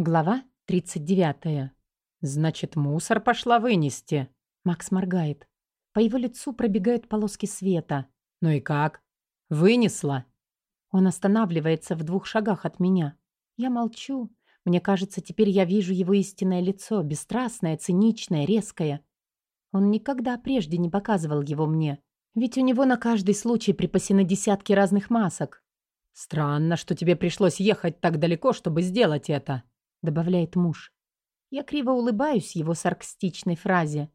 Глава 39. «Значит, мусор пошла вынести?» Макс моргает. По его лицу пробегают полоски света. «Ну и как? Вынесла?» Он останавливается в двух шагах от меня. Я молчу. Мне кажется, теперь я вижу его истинное лицо, бесстрастное, циничное, резкое. Он никогда прежде не показывал его мне. Ведь у него на каждый случай припасены десятки разных масок. «Странно, что тебе пришлось ехать так далеко, чтобы сделать это», — добавляет муж. Я криво улыбаюсь его саркастичной фразе.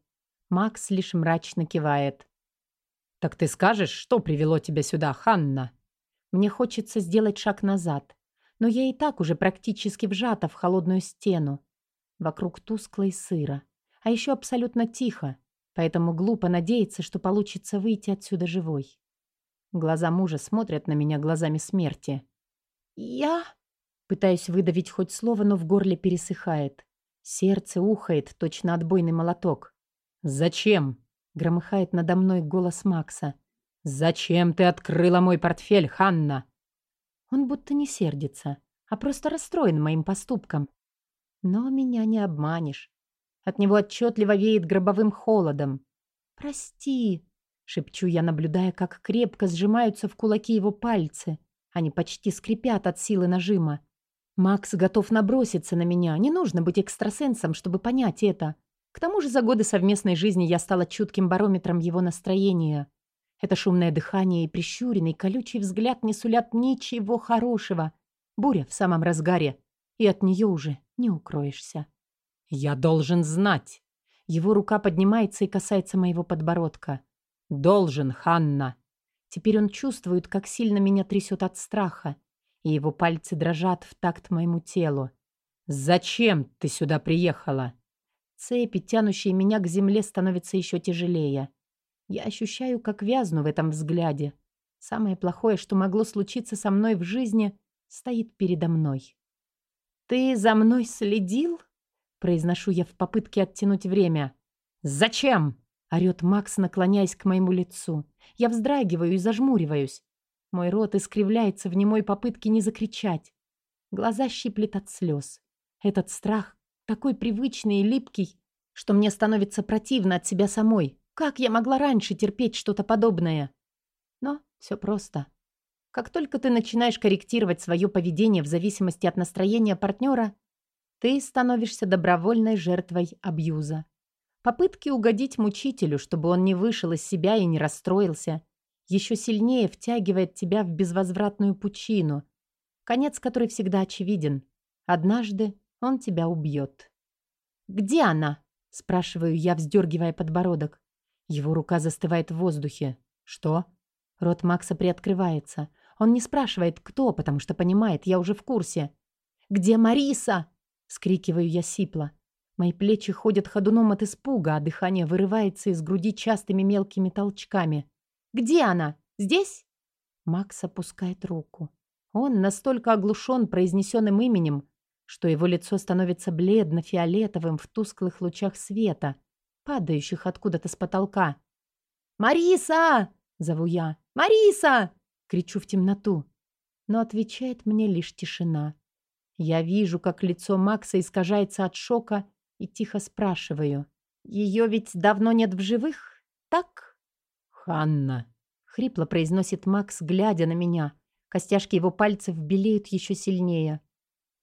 Макс лишь мрачно кивает. «Так ты скажешь, что привело тебя сюда, Ханна?» Мне хочется сделать шаг назад, но я и так уже практически вжата в холодную стену. Вокруг тускло и сыро, а еще абсолютно тихо, поэтому глупо надеяться, что получится выйти отсюда живой. Глаза мужа смотрят на меня глазами смерти. «Я...» Пытаюсь выдавить хоть слово, но в горле пересыхает. Сердце ухает, точно отбойный молоток. «Зачем?» — громыхает надо мной голос Макса. «Зачем ты открыла мой портфель, Ханна?» Он будто не сердится, а просто расстроен моим поступком. Но меня не обманешь. От него отчетливо веет гробовым холодом. «Прости», — шепчу я, наблюдая, как крепко сжимаются в кулаки его пальцы. Они почти скрипят от силы нажима. Макс готов наброситься на меня. Не нужно быть экстрасенсом, чтобы понять это. К тому же за годы совместной жизни я стала чутким барометром его настроения. Это шумное дыхание и прищуренный, колючий взгляд не сулят ничего хорошего. Буря в самом разгаре, и от нее уже не укроешься. «Я должен знать!» Его рука поднимается и касается моего подбородка. «Должен, Ханна!» Теперь он чувствует, как сильно меня трясет от страха и его пальцы дрожат в такт моему телу. «Зачем ты сюда приехала?» Цепи, тянущие меня к земле, становятся еще тяжелее. Я ощущаю, как вязну в этом взгляде. Самое плохое, что могло случиться со мной в жизни, стоит передо мной. «Ты за мной следил?» Произношу я в попытке оттянуть время. «Зачем?» — орёт Макс, наклоняясь к моему лицу. Я вздрагиваю и зажмуриваюсь. Мой рот искривляется в немой попытке не закричать. Глаза щиплет от слез. Этот страх такой привычный и липкий, что мне становится противно от себя самой. Как я могла раньше терпеть что-то подобное? Но все просто. Как только ты начинаешь корректировать свое поведение в зависимости от настроения партнера, ты становишься добровольной жертвой абьюза. Попытки угодить мучителю, чтобы он не вышел из себя и не расстроился – еще сильнее втягивает тебя в безвозвратную пучину, конец которой всегда очевиден. Однажды он тебя убьет. «Где она?» – спрашиваю я, вздергивая подбородок. Его рука застывает в воздухе. «Что?» Рот Макса приоткрывается. Он не спрашивает, кто, потому что понимает, я уже в курсе. «Где Мариса?» – скрикиваю я сипло. Мои плечи ходят ходуном от испуга, а дыхание вырывается из груди частыми мелкими толчками. Где она? Здесь?» Макс опускает руку. Он настолько оглушен произнесенным именем, что его лицо становится бледно-фиолетовым в тусклых лучах света, падающих откуда-то с потолка. «Мариса!» — зову я. «Мариса!» — кричу в темноту. Но отвечает мне лишь тишина. Я вижу, как лицо Макса искажается от шока и тихо спрашиваю. «Ее ведь давно нет в живых, так?» «Ханна!» — хрипло произносит Макс, глядя на меня. Костяшки его пальцев белеют еще сильнее.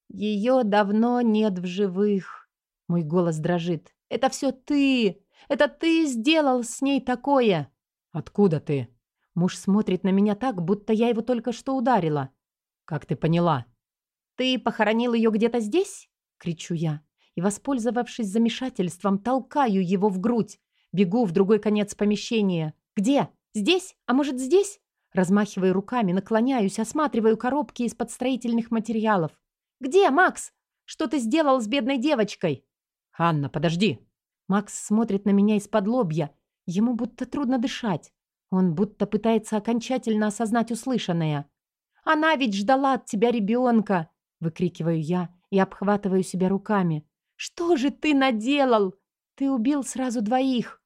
«Ее давно нет в живых!» Мой голос дрожит. «Это все ты! Это ты сделал с ней такое!» «Откуда ты?» Муж смотрит на меня так, будто я его только что ударила. «Как ты поняла?» «Ты похоронил ее где-то здесь?» — кричу я. И, воспользовавшись замешательством, толкаю его в грудь. Бегу в другой конец помещения. «Где? Здесь? А может, здесь?» Размахиваю руками, наклоняюсь, осматриваю коробки из-под строительных материалов. «Где, Макс? Что ты сделал с бедной девочкой?» «Анна, подожди!» Макс смотрит на меня из-под лобья. Ему будто трудно дышать. Он будто пытается окончательно осознать услышанное. «Она ведь ждала от тебя ребенка!» Выкрикиваю я и обхватываю себя руками. «Что же ты наделал? Ты убил сразу двоих!»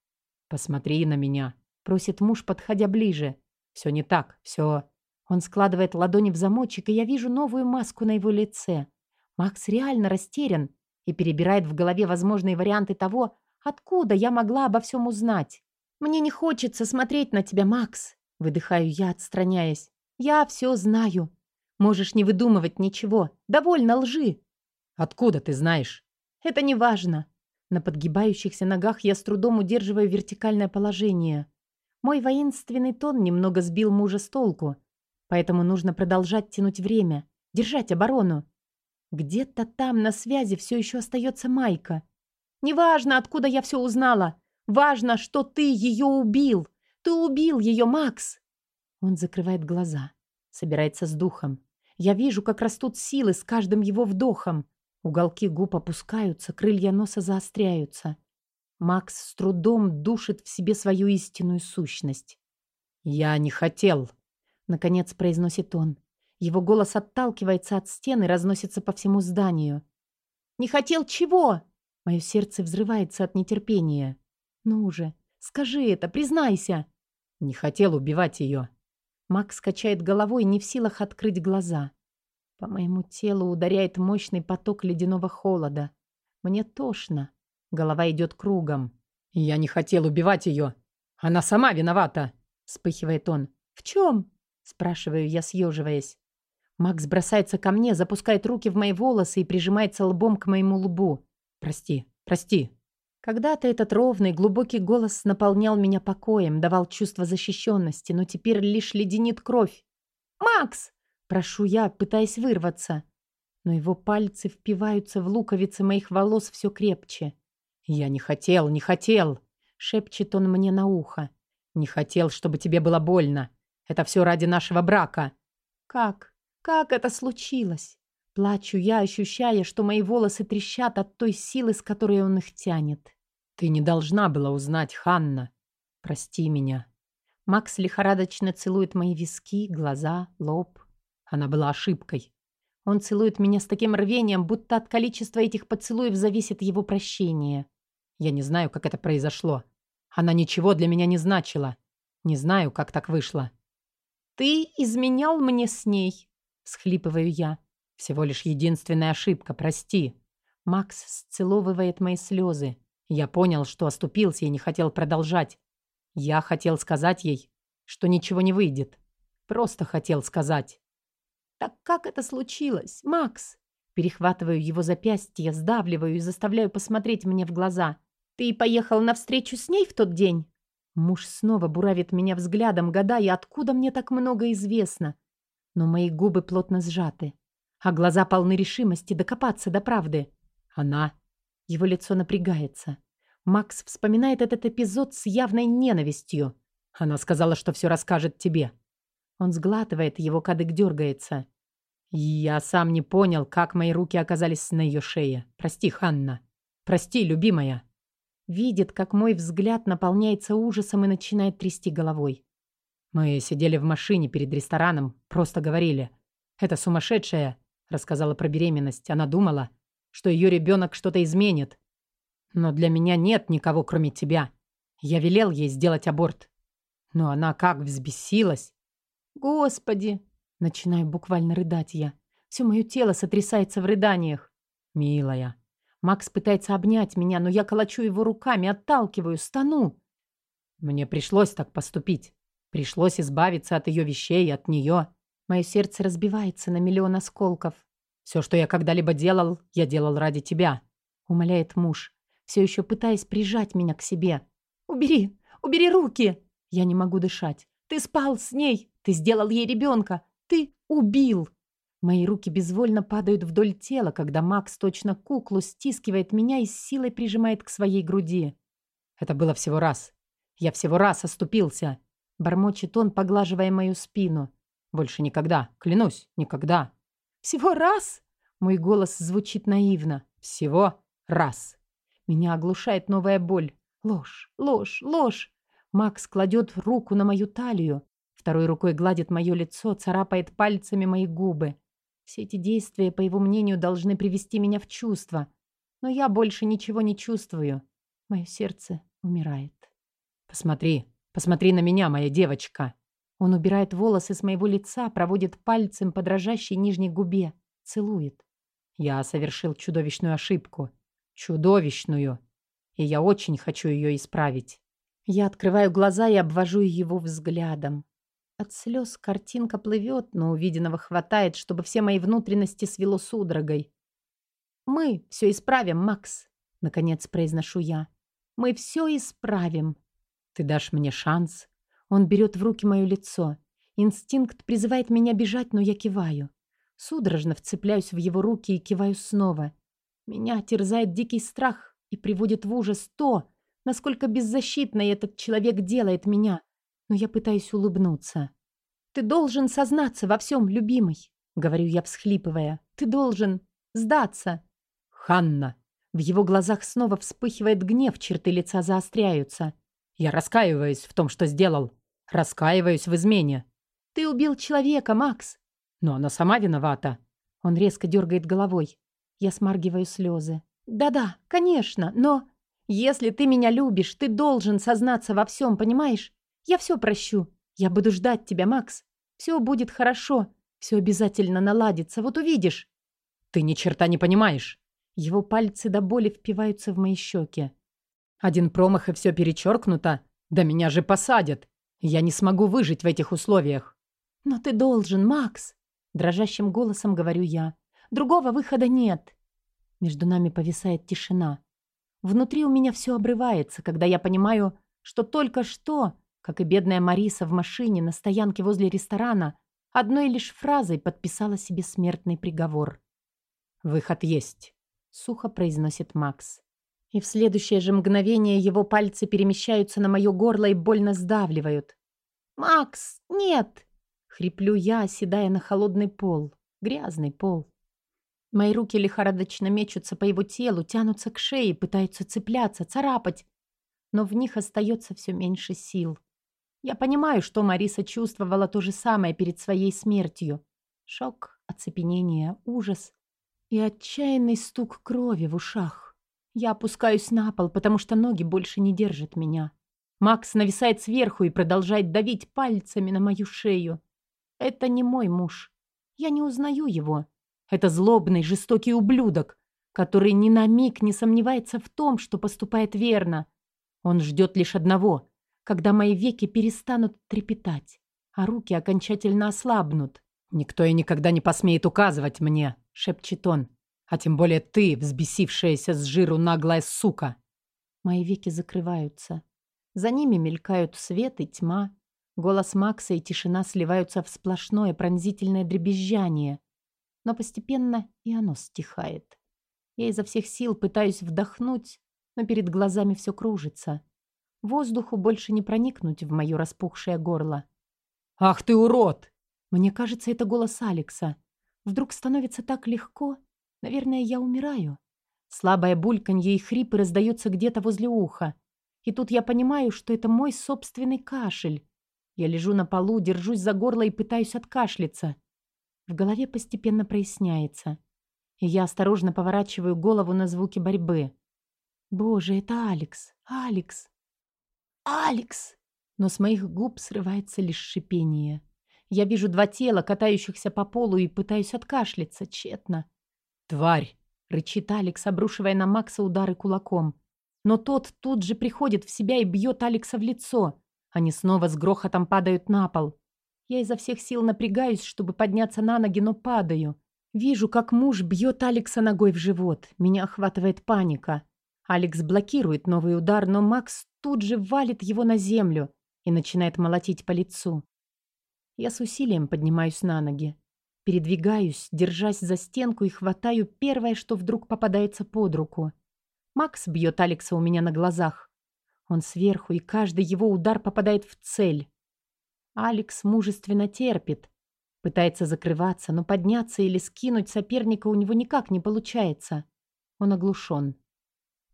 «Посмотри на меня!» Просит муж, подходя ближе. Все не так, все... Он складывает ладони в замочек, и я вижу новую маску на его лице. Макс реально растерян и перебирает в голове возможные варианты того, откуда я могла обо всем узнать. «Мне не хочется смотреть на тебя, Макс», — выдыхаю я, отстраняясь. «Я все знаю. Можешь не выдумывать ничего. Довольно лжи». «Откуда ты знаешь?» «Это не важно». На подгибающихся ногах я с трудом удерживаю вертикальное положение. Мой воинственный тон немного сбил мужа с толку, поэтому нужно продолжать тянуть время, держать оборону. Где-то там на связи все еще остается Майка. Неважно, откуда я все узнала. Важно, что ты ее убил. Ты убил ее, Макс. Он закрывает глаза, собирается с духом. Я вижу, как растут силы с каждым его вдохом. Уголки губ опускаются, крылья носа заостряются. Макс с трудом душит в себе свою истинную сущность. «Я не хотел», — наконец произносит он. Его голос отталкивается от стены разносится по всему зданию. «Не хотел чего?» Мое сердце взрывается от нетерпения. «Ну же, скажи это, признайся!» «Не хотел убивать ее». Макс качает головой, не в силах открыть глаза. По моему телу ударяет мощный поток ледяного холода. Мне тошно. Голова идет кругом. «Я не хотел убивать ее. Она сама виновата!» Вспыхивает он. «В чем?» Спрашиваю я, съеживаясь. Макс бросается ко мне, запускает руки в мои волосы и прижимается лбом к моему лбу. «Прости, прости». Когда-то этот ровный, глубокий голос наполнял меня покоем, давал чувство защищенности, но теперь лишь леденит кровь. «Макс!» – прошу я, пытаясь вырваться. Но его пальцы впиваются в луковицы моих волос все крепче. «Я не хотел, не хотел!» – шепчет он мне на ухо. «Не хотел, чтобы тебе было больно. Это все ради нашего брака». «Как? Как это случилось?» Плачу я, ощущая, что мои волосы трещат от той силы, с которой он их тянет. «Ты не должна была узнать, Ханна. Прости меня». Макс лихорадочно целует мои виски, глаза, лоб. Она была ошибкой. Он целует меня с таким рвением, будто от количества этих поцелуев зависит его прощение. Я не знаю, как это произошло. Она ничего для меня не значила. Не знаю, как так вышло. «Ты изменял мне с ней», — схлипываю я. Всего лишь единственная ошибка, прости. Макс сцеловывает мои слезы. Я понял, что оступился и не хотел продолжать. Я хотел сказать ей, что ничего не выйдет. Просто хотел сказать. «Так как это случилось, Макс?» Перехватываю его запястье, сдавливаю и заставляю посмотреть мне в глаза. «Ты поехал навстречу с ней в тот день?» Муж снова буравит меня взглядом, гадая, откуда мне так много известно. Но мои губы плотно сжаты а глаза полны решимости докопаться до правды. Она. Его лицо напрягается. Макс вспоминает этот эпизод с явной ненавистью. Она сказала, что все расскажет тебе. Он сглатывает, его кадык дергается. Я сам не понял, как мои руки оказались на ее шее. Прости, Ханна. Прости, любимая. Видит, как мой взгляд наполняется ужасом и начинает трясти головой. Мы сидели в машине перед рестораном, просто говорили. Это сумасшедшая Рассказала про беременность. Она думала, что ее ребенок что-то изменит. Но для меня нет никого, кроме тебя. Я велел ей сделать аборт. Но она как взбесилась. Господи! Начинаю буквально рыдать я. Все мое тело сотрясается в рыданиях. Милая. Макс пытается обнять меня, но я колочу его руками, отталкиваю, стану. Мне пришлось так поступить. Пришлось избавиться от ее вещей, от нее. Мое сердце разбивается на миллион осколков. «Все, что я когда-либо делал, я делал ради тебя», — умоляет муж, все еще пытаясь прижать меня к себе. «Убери! Убери руки!» Я не могу дышать. «Ты спал с ней! Ты сделал ей ребенка! Ты убил!» Мои руки безвольно падают вдоль тела, когда Макс точно куклу стискивает меня и с силой прижимает к своей груди. «Это было всего раз. Я всего раз оступился!» Бормочет он, поглаживая мою спину. Больше никогда. Клянусь, никогда. Всего раз? Мой голос звучит наивно. Всего раз. Меня оглушает новая боль. Ложь, ложь, ложь. Макс кладет руку на мою талию. Второй рукой гладит мое лицо, царапает пальцами мои губы. Все эти действия, по его мнению, должны привести меня в чувство. Но я больше ничего не чувствую. Мое сердце умирает. Посмотри, посмотри на меня, моя девочка. Он убирает волосы с моего лица, проводит пальцем по дрожащей нижней губе, целует. Я совершил чудовищную ошибку. Чудовищную. И я очень хочу ее исправить. Я открываю глаза и обвожу его взглядом. От слез картинка плывет, но увиденного хватает, чтобы все мои внутренности свело судорогой. «Мы все исправим, Макс», — наконец произношу я. «Мы все исправим». «Ты дашь мне шанс?» Он берет в руки мое лицо. Инстинкт призывает меня бежать, но я киваю. Судорожно вцепляюсь в его руки и киваю снова. Меня терзает дикий страх и приводит в ужас то, насколько беззащитной этот человек делает меня. Но я пытаюсь улыбнуться. «Ты должен сознаться во всем, любимый», — говорю я, всхлипывая. «Ты должен сдаться». «Ханна!» В его глазах снова вспыхивает гнев, черты лица заостряются. «Я раскаиваюсь в том, что сделал. Раскаиваюсь в измене». «Ты убил человека, Макс!» «Но она сама виновата». Он резко дергает головой. Я смаргиваю слезы. «Да-да, конечно, но...» «Если ты меня любишь, ты должен сознаться во всем, понимаешь? Я все прощу. Я буду ждать тебя, Макс. Все будет хорошо. Все обязательно наладится, вот увидишь». «Ты ни черта не понимаешь». Его пальцы до боли впиваются в мои щеки. «Один промах и все перечеркнуто. Да меня же посадят. Я не смогу выжить в этих условиях». «Но ты должен, Макс!» Дрожащим голосом говорю я. «Другого выхода нет». Между нами повисает тишина. Внутри у меня все обрывается, когда я понимаю, что только что, как и бедная Мариса в машине на стоянке возле ресторана, одной лишь фразой подписала себе смертный приговор. «Выход есть», — сухо произносит Макс. И в следующее же мгновение его пальцы перемещаются на мое горло и больно сдавливают. «Макс, нет!» — хриплю я, оседая на холодный пол, грязный пол. Мои руки лихорадочно мечутся по его телу, тянутся к шее, пытаются цепляться, царапать. Но в них остается все меньше сил. Я понимаю, что Мариса чувствовала то же самое перед своей смертью. Шок, оцепенение, ужас и отчаянный стук крови в ушах. Я опускаюсь на пол, потому что ноги больше не держат меня. Макс нависает сверху и продолжает давить пальцами на мою шею. Это не мой муж. Я не узнаю его. Это злобный, жестокий ублюдок, который ни на миг не сомневается в том, что поступает верно. Он ждет лишь одного, когда мои веки перестанут трепетать, а руки окончательно ослабнут. «Никто и никогда не посмеет указывать мне», — шепчет он. «А тем более ты, взбесившаяся с жиру наглая сука». Мои веки закрываются. За ними мелькают свет и тьма. Голос Макса и тишина сливаются в сплошное пронзительное дребезжание но постепенно и оно стихает. Я изо всех сил пытаюсь вдохнуть, но перед глазами все кружится. Воздуху больше не проникнуть в мое распухшее горло. «Ах ты урод!» Мне кажется, это голос Алекса. Вдруг становится так легко. Наверное, я умираю. Слабое бульканье и хрипы раздаются где-то возле уха. И тут я понимаю, что это мой собственный кашель. Я лежу на полу, держусь за горло и пытаюсь откашляться. В голове постепенно проясняется. И я осторожно поворачиваю голову на звуки борьбы. Боже, это Алекс! Алекс! Алекс! Но с моих губ срывается лишь шипение. Я вижу два тела, катающихся по полу, и пытаюсь откашляться, тщетно. «Тварь!» — рычит Алекс, обрушивая на Макса удары кулаком. Но тот тут же приходит в себя и бьет Алекса в лицо. Они снова с грохотом падают на пол. Я изо всех сил напрягаюсь, чтобы подняться на ноги, но падаю. Вижу, как муж бьет Алекса ногой в живот. Меня охватывает паника. Алекс блокирует новый удар, но Макс тут же валит его на землю и начинает молотить по лицу. Я с усилием поднимаюсь на ноги. Передвигаюсь, держась за стенку и хватаю первое, что вдруг попадается под руку. Макс бьет Алекса у меня на глазах. Он сверху, и каждый его удар попадает в цель. Алекс мужественно терпит. Пытается закрываться, но подняться или скинуть соперника у него никак не получается. Он оглушен.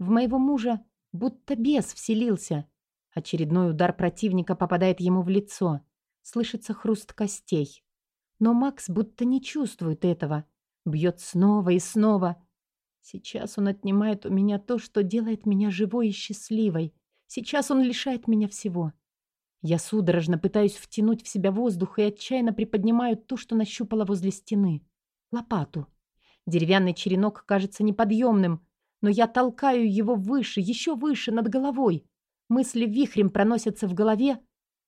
В моего мужа будто бес вселился. Очередной удар противника попадает ему в лицо. Слышится хруст костей. Но Макс будто не чувствует этого. Бьет снова и снова. Сейчас он отнимает у меня то, что делает меня живой и счастливой. Сейчас он лишает меня всего. Я судорожно пытаюсь втянуть в себя воздух и отчаянно приподнимаю то, что нащупала возле стены. Лопату. Деревянный черенок кажется неподъемным, но я толкаю его выше, еще выше, над головой. Мысли вихрем проносятся в голове.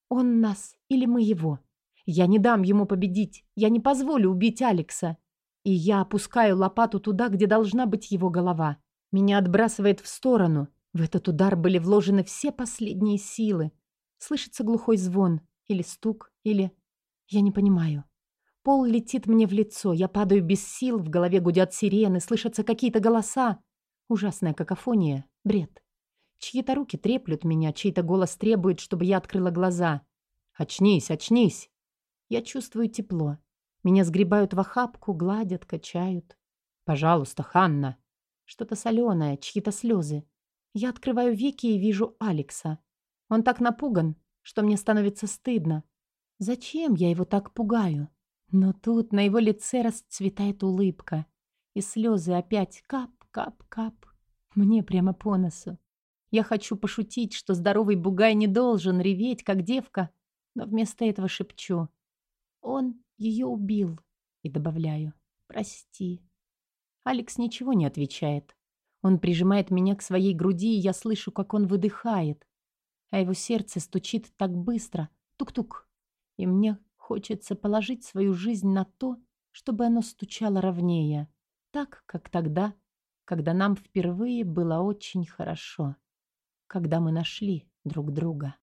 Он нас или мы его? Я не дам ему победить. Я не позволю убить Алекса. И я опускаю лопату туда, где должна быть его голова. Меня отбрасывает в сторону. В этот удар были вложены все последние силы. Слышится глухой звон. Или стук, или... Я не понимаю. Пол летит мне в лицо. Я падаю без сил, в голове гудят сирены, слышатся какие-то голоса. Ужасная какофония. Бред. Чьи-то руки треплют меня, чей-то голос требует, чтобы я открыла глаза. «Очнись, очнись!» Я чувствую тепло. Меня сгребают в охапку, гладят, качают. «Пожалуйста, Ханна!» Что-то соленое, чьи-то слезы. Я открываю веки и вижу Алекса. Он так напуган, что мне становится стыдно. Зачем я его так пугаю? Но тут на его лице расцветает улыбка. И слезы опять кап-кап-кап. Мне прямо по носу. Я хочу пошутить, что здоровый бугай не должен реветь, как девка, но вместо этого шепчу. Он ее убил. И добавляю. Прости. Алекс ничего не отвечает. Он прижимает меня к своей груди, и я слышу, как он выдыхает. А его сердце стучит так быстро. Тук-тук. И мне хочется положить свою жизнь на то, чтобы оно стучало ровнее. Так, как тогда, когда нам впервые было очень хорошо. Когда мы нашли друг друга.